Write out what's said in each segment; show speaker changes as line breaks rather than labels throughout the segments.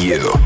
you.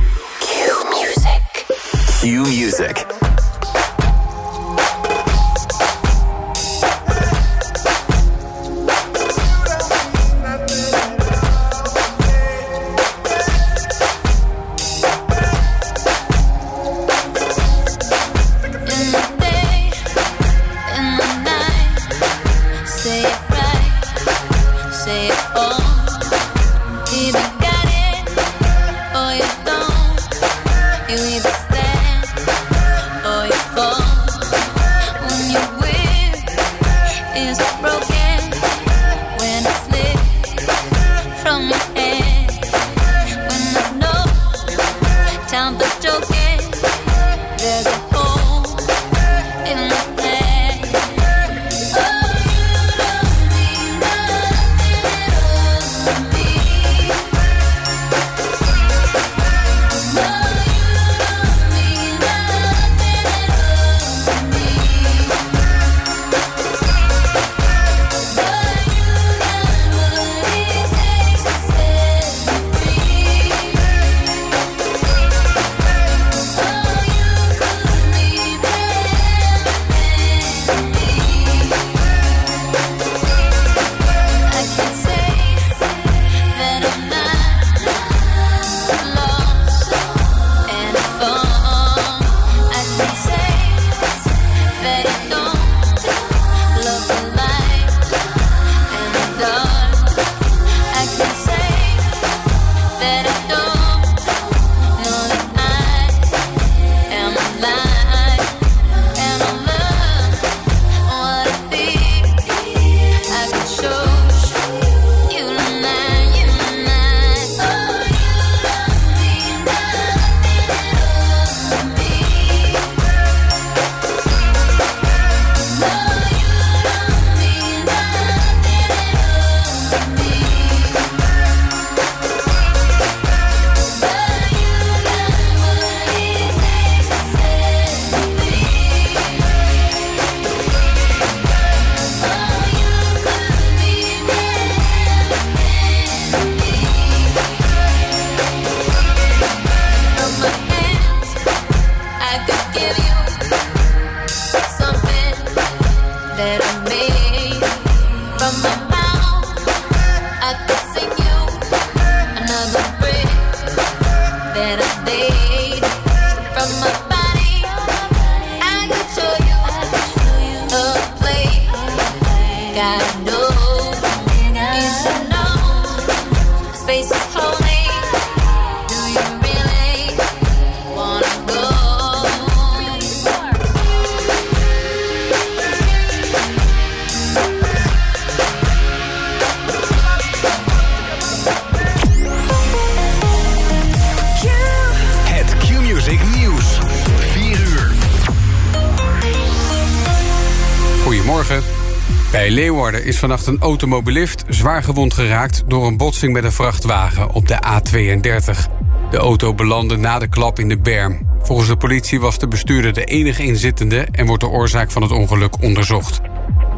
Is vannacht een automobilist zwaar gewond geraakt door een botsing met een vrachtwagen op de A32. De auto belandde na de klap in de berm. Volgens de politie was de bestuurder de enige inzittende en wordt de oorzaak van het ongeluk onderzocht.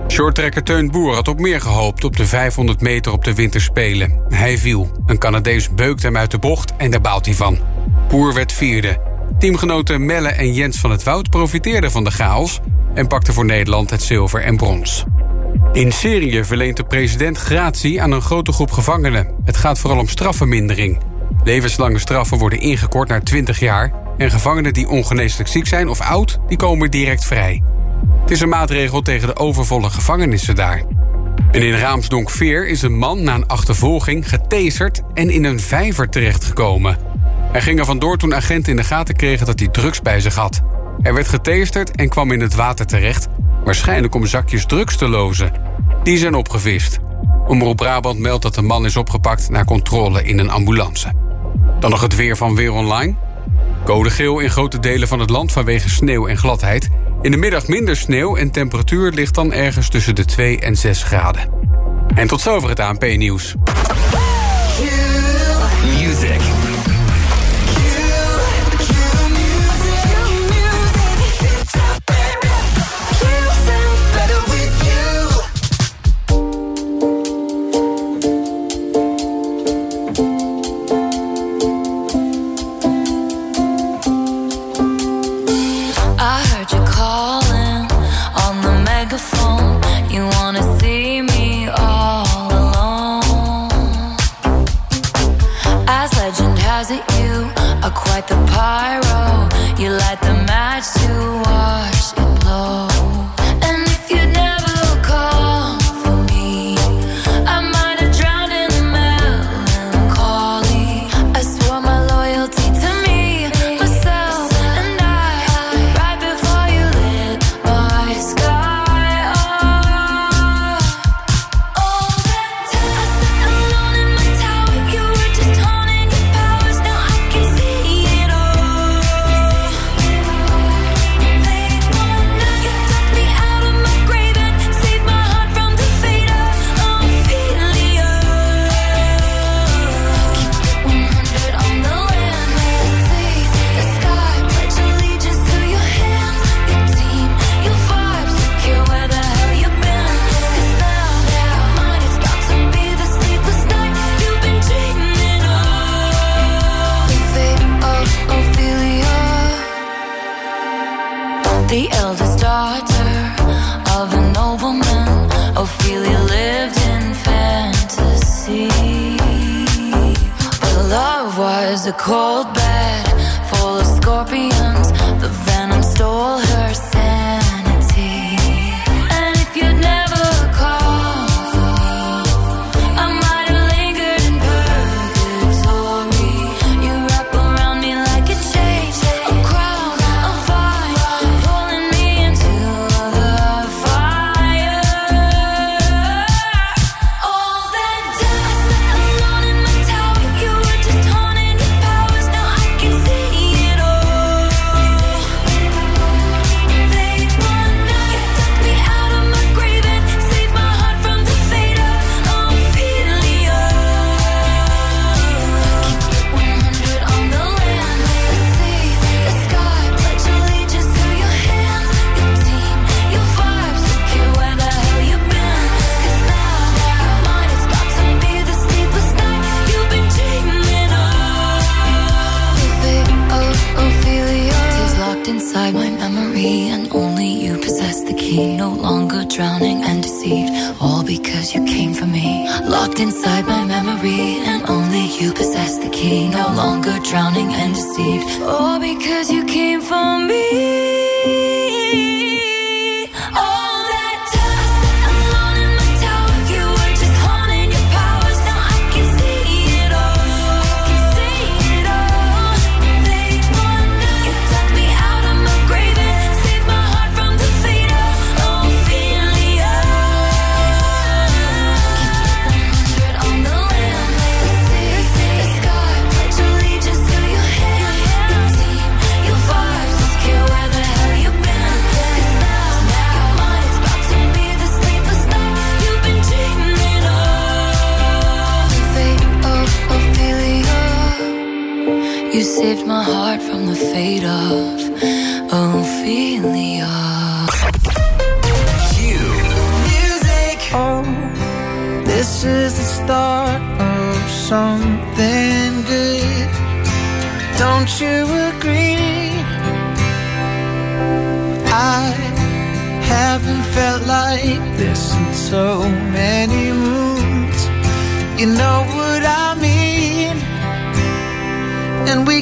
Shorttrekker Teun Boer had op meer gehoopt op de 500 meter op de winterspelen. Hij viel. Een Canadees beukte hem uit de bocht en daar baalt hij van. Boer werd vierde. Teamgenoten Melle en Jens van het Woud profiteerden van de chaos... en pakten voor Nederland het zilver en brons. In Syrië verleent de president gratie aan een grote groep gevangenen. Het gaat vooral om strafvermindering. Levenslange straffen worden ingekort naar 20 jaar... en gevangenen die ongeneeslijk ziek zijn of oud, die komen direct vrij. Het is een maatregel tegen de overvolle gevangenissen daar. En in Raamsdonk-Veer is een man na een achtervolging getaserd... en in een vijver terechtgekomen. Hij ging er vandoor toen agenten in de gaten kregen dat hij drugs bij zich had. Hij werd geteesterd en kwam in het water terecht... waarschijnlijk om zakjes drugs te lozen... Die zijn opgevist. Omroep Brabant meldt dat de man is opgepakt na controle in een ambulance. Dan nog het weer van Weer Online. Code geel in grote delen van het land vanwege sneeuw en gladheid. In de middag minder sneeuw en temperatuur ligt dan ergens tussen de 2 en 6 graden. En tot zover het ANP-nieuws.
quite the pyro. You light the match.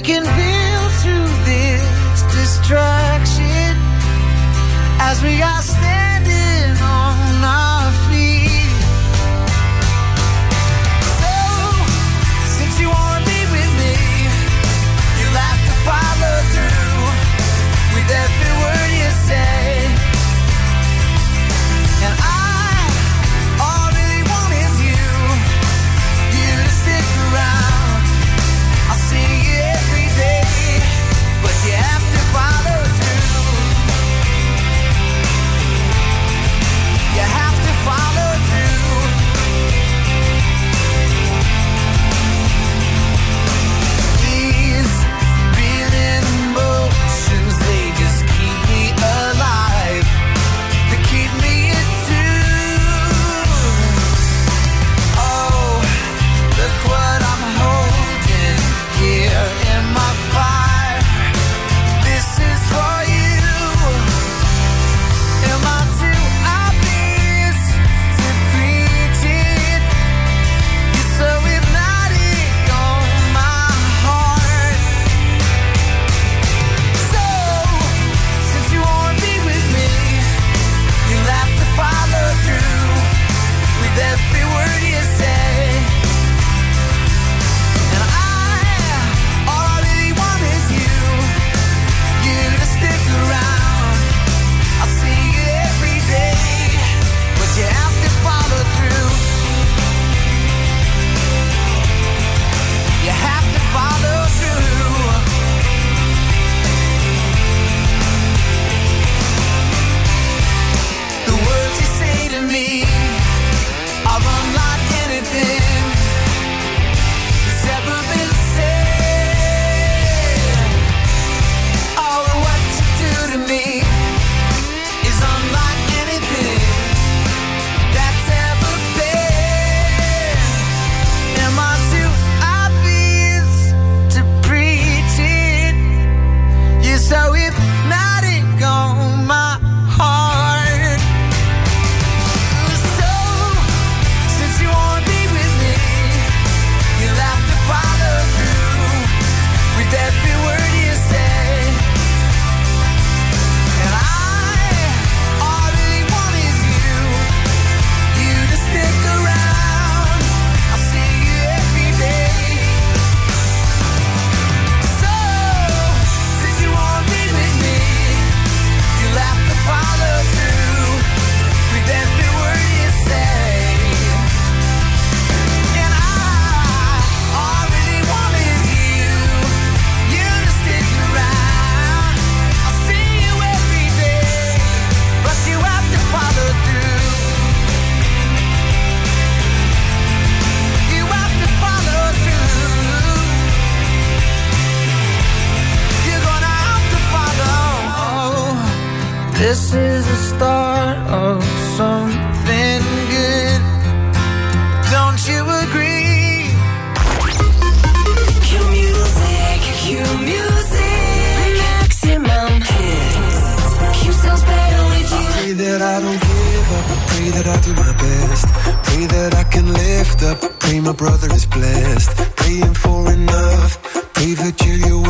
Can
build through this distraction as we are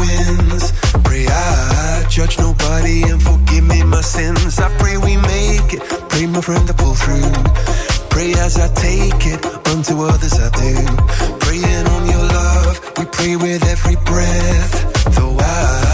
wins. Pray I judge nobody and forgive me my sins. I pray we make it. Pray my friend to pull through. Pray as I take it. Unto others I do. Praying on your love. We pray with every breath. Though I'm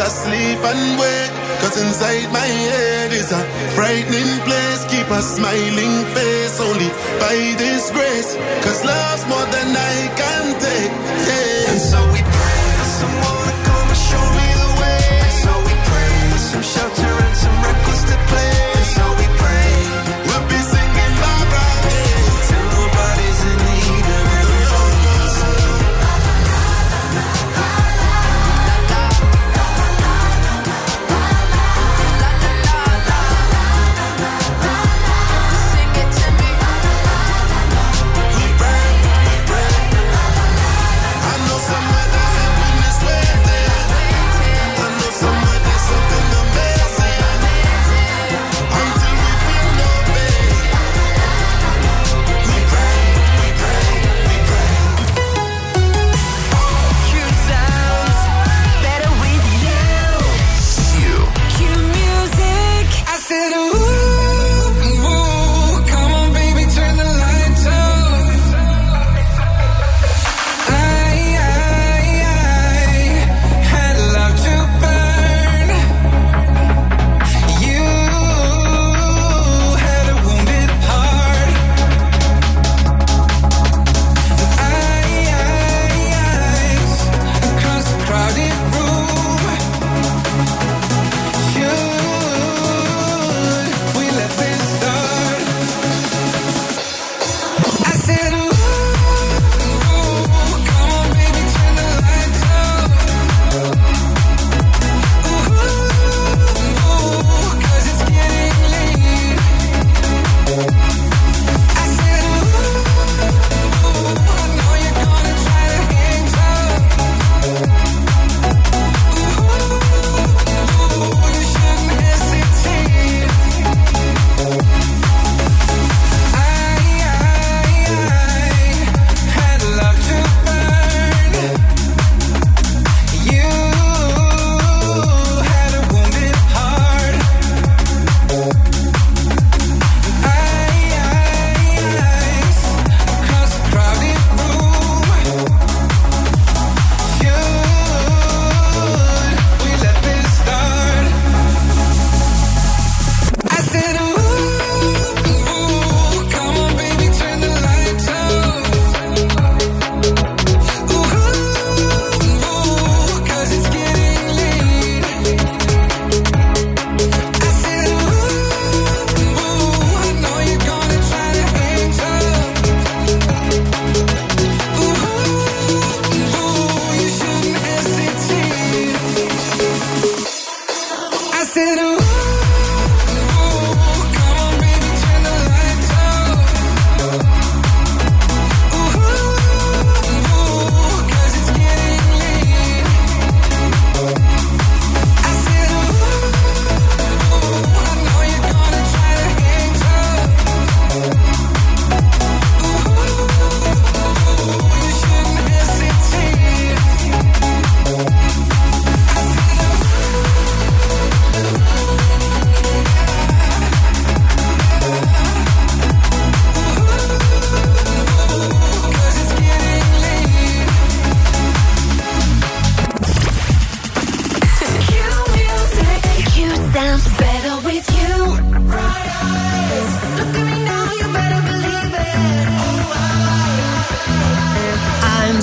I
sleep and wake. Cause inside my head is a frightening place. Keep a smiling face only by this grace. Cause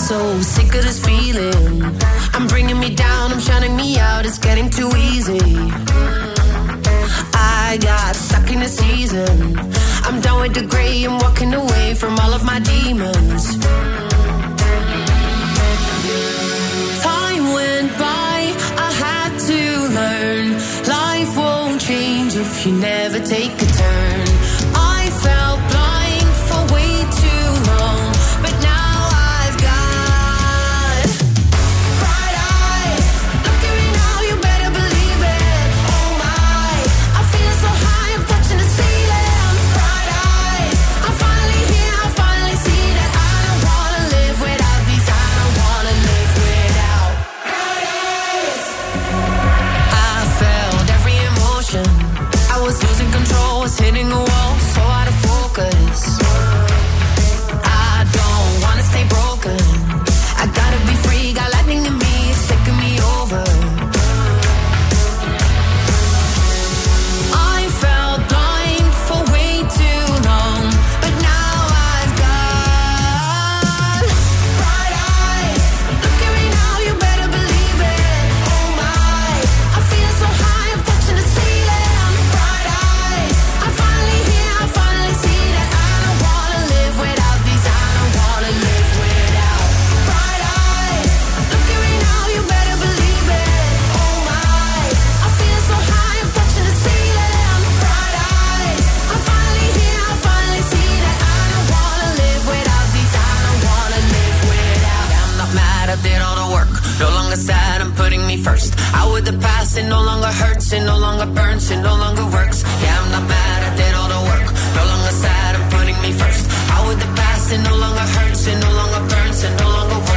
so sick of this feeling. I'm bringing me
down, I'm shining me
out, it's
getting too easy. I got stuck in a season. I'm down with the gray, I'm walking away from all of my demons. Time went by, I had to learn. Life won't change if you never take a Out with the past, it no longer hurts, it no longer burns, it no longer works. Yeah, I'm not mad, I did all the work. No longer sad, I'm putting me first. Out with the past, it no longer hurts, it no longer burns, it no longer works.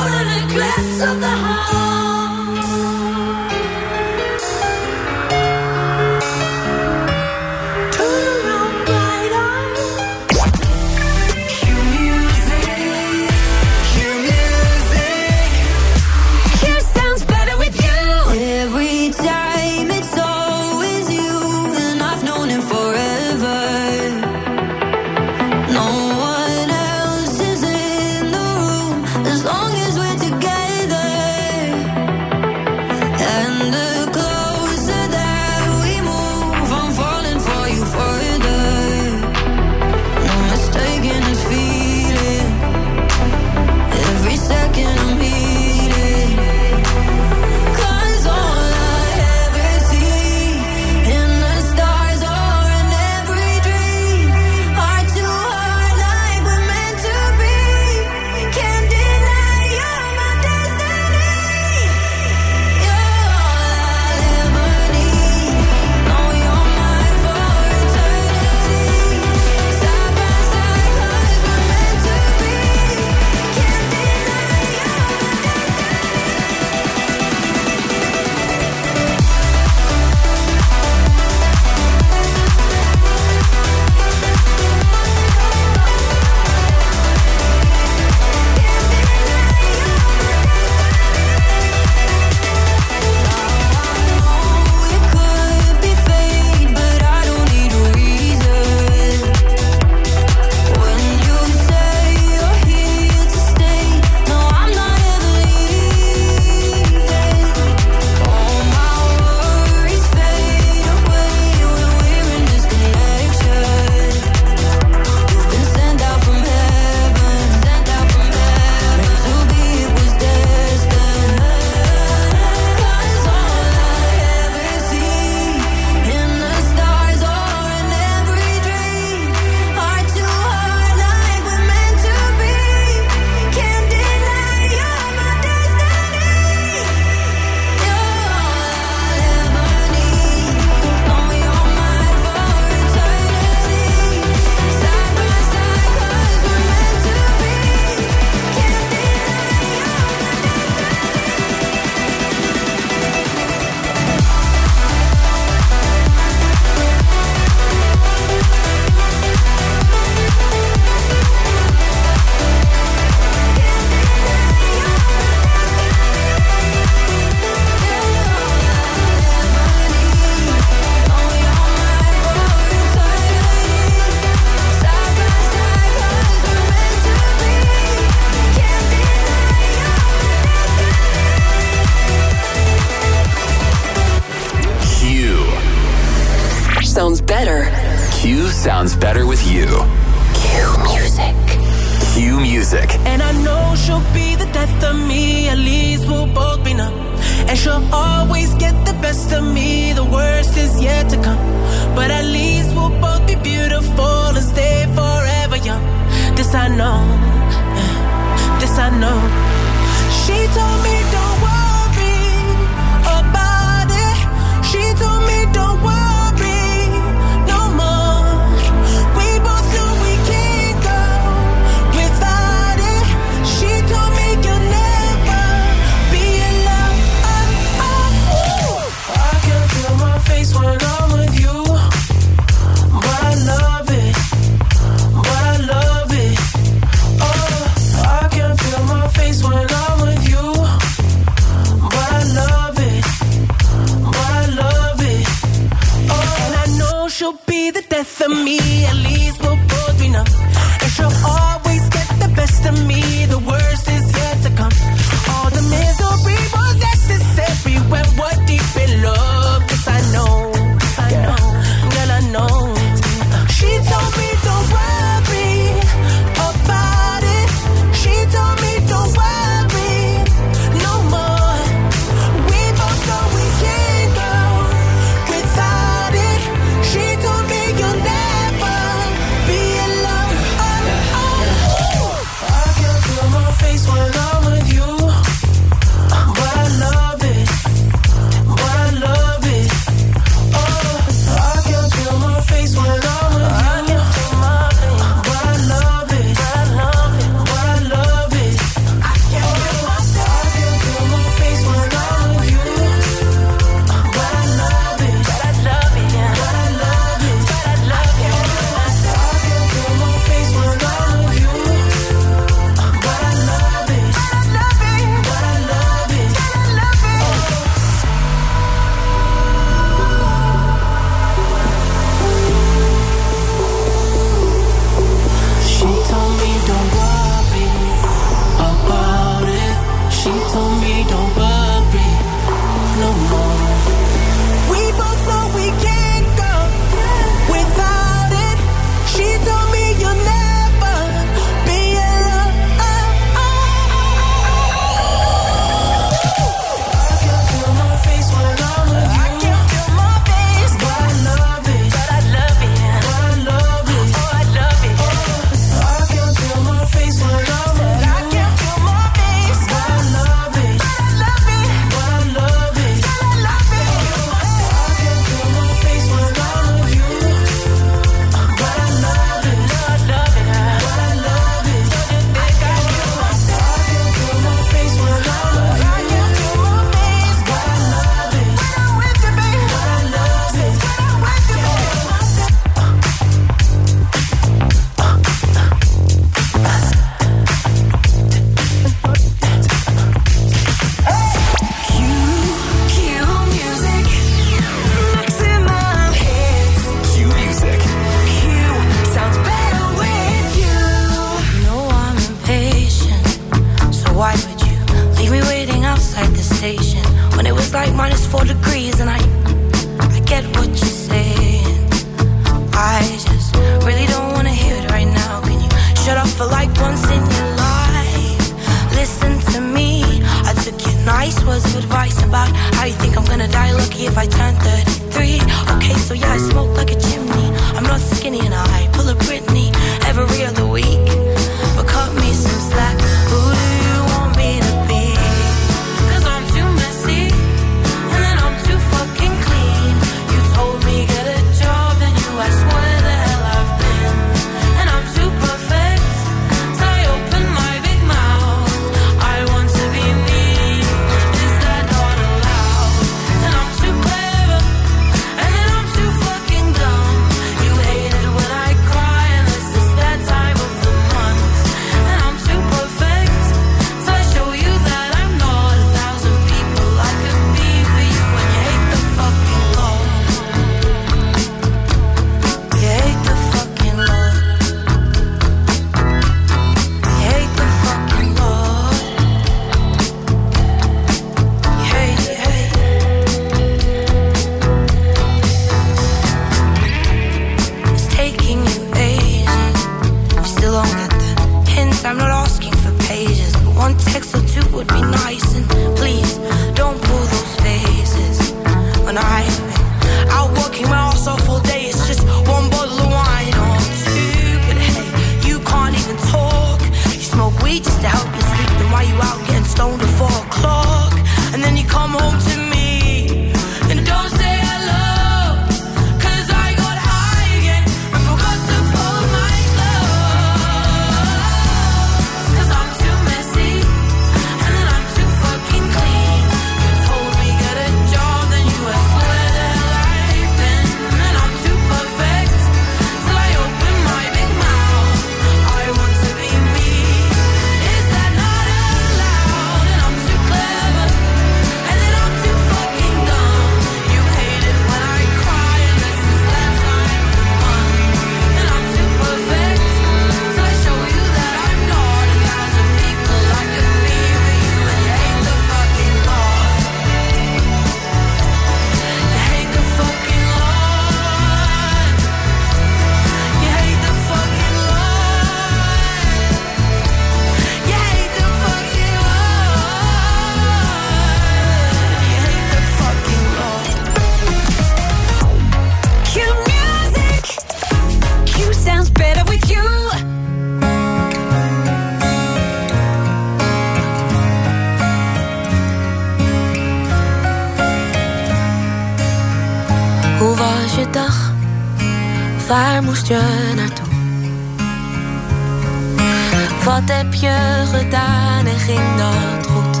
Wat heb je gedaan en ging dat goed?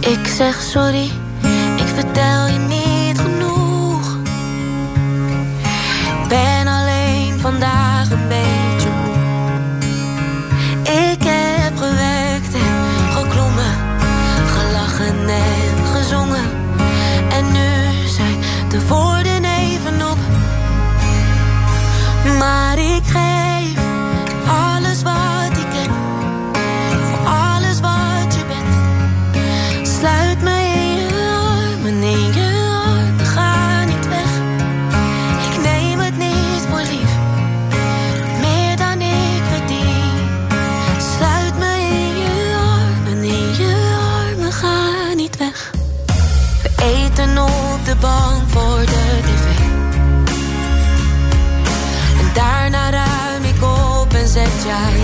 Ik zeg sorry, ik vertel je niet genoeg. Ben alleen vandaag apologize